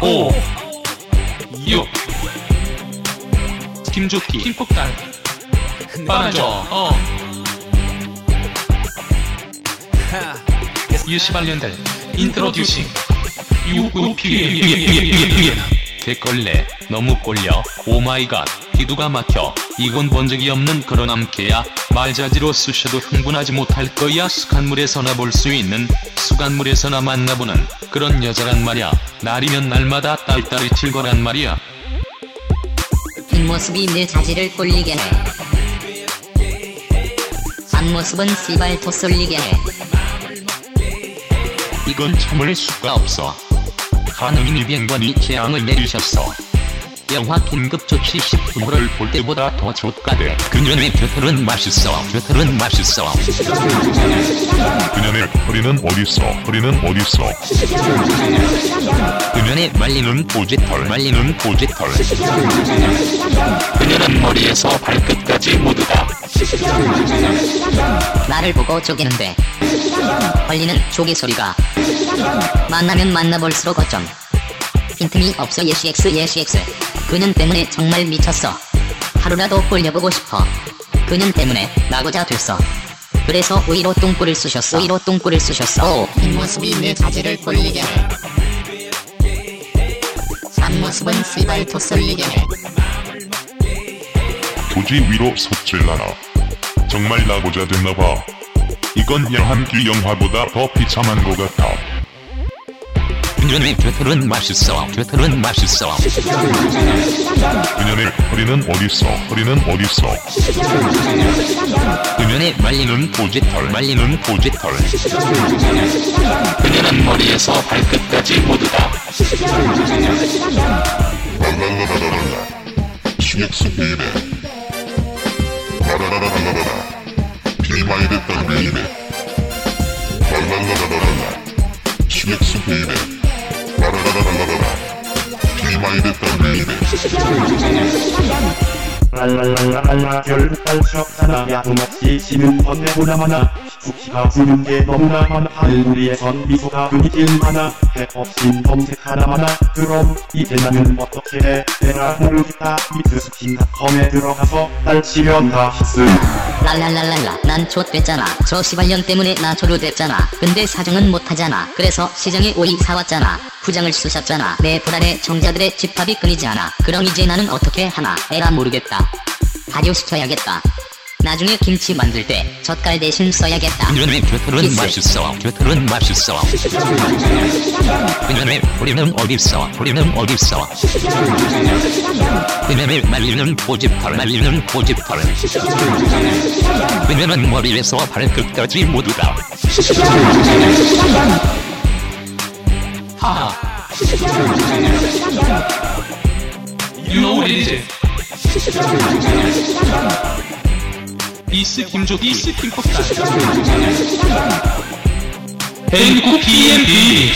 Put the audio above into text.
오, 6 김조끼 김폭탄. 빠져 어. 유시발년들. 인트로듀싱. 유구피 개걸레 너무 꼴려. 오마이갓 기두가 막혀 이건 본 적이 없는 그런 암캐야 말자지로 쑤셔도 흥분하지 못할 거야 수간물에서나 볼 수 있는 수간물에서나 만나보는 그런 여자란 말이야 날이면 날마다 딸딸이 칠 거란 말이야 뒷모습이 내 자질을 꼴리게 해. 앞모습은 씨발 더 쏠리게 해. 이건 참을 수가 없어. 한의인 위병관이 재앙을 내리셨어. 영화 긴급 조치 10분호를 볼 때보다 더 좆가대. 그년의 곁털은 맛있어. 곁털은 맛있어. 그년의 허리는 어딨어? 허리는 어딨어? 그년의 말리는 고지털. 말리는 고지털. 그년은 머리에서 발끝까지 모두 다. 나를 보고 쪼개는데. 걸리는 조개 소리가. 만나면 만나볼수록 어쩜. 빈틈이 없어 예시엑스 예시엑스. 그년 때문에 정말 미쳤어. 하루라도 꼴려보고 싶어. 그년 때문에 나고자 됐어. 그래서 오이로 똥꼬를 쑤셨어. 오이로 똥꼬를 쑤셨어. 오, 뒷모습이 내 자질을 꼴리게 해. 앞모습은 씨발 더 쏠리게 해. 조지 위로 섭질나나. 정말 나고자 됐나봐. 이건 양한기 영화보다 더 비참한 것 같아. 그년의 곁털은 맛있어. 곁털은 맛있어. 그년의 허리는 어딨어? 허리는 어딨어? 그년의 말리는 고지털. 말리는 고지털. 그년은 머리에서 발끝까지 모두 다. 랄랄라라라라. CX 베이베. 라라라라라라라. 비마이 됐다 베이베. 랄랄라라라라. CX 베이베. 랄랄랄랄랄라 별달 척하나 야동없이 지는 번뇌보다 많아 수치가 주는 게 너무나 많아 하늘 우리에선 미소가 끊이질 않아 해없인 검색 하나 많아 그럼 이제 나는 어떻게 해 내가 모르겠다. 미트스킨닷컴에 들어가서 날 치면 다. his스. 랄랄랄랄라 난 좆됐잖아. 저 시발년 때문에 나 조류됐잖아. 근데 사정은 못하잖아. 그래서 시장에 오이 사왔잖아. 부장을 쑤셨잖아. 내 불안에 정자들의 집합이 끊이지 않아. 그럼 이제 나는 어떻게 하나? 에라 모르겠다. 발효시켜야겠다 나중에 김치 만들 때 젓갈 대신 써야겠다 곁털은 키스. 맛있어. 곁털은 맛있어. 그년의 뿌리는 어딨어. 뿌리는 어딨어. 그년의 말리는 고집털. 말리는 고집털. 그년은 머리에서 발끝까지 모두 다. 하. You know what it is. 이스 김조기. 이스 김폭탄 뱅구 BMB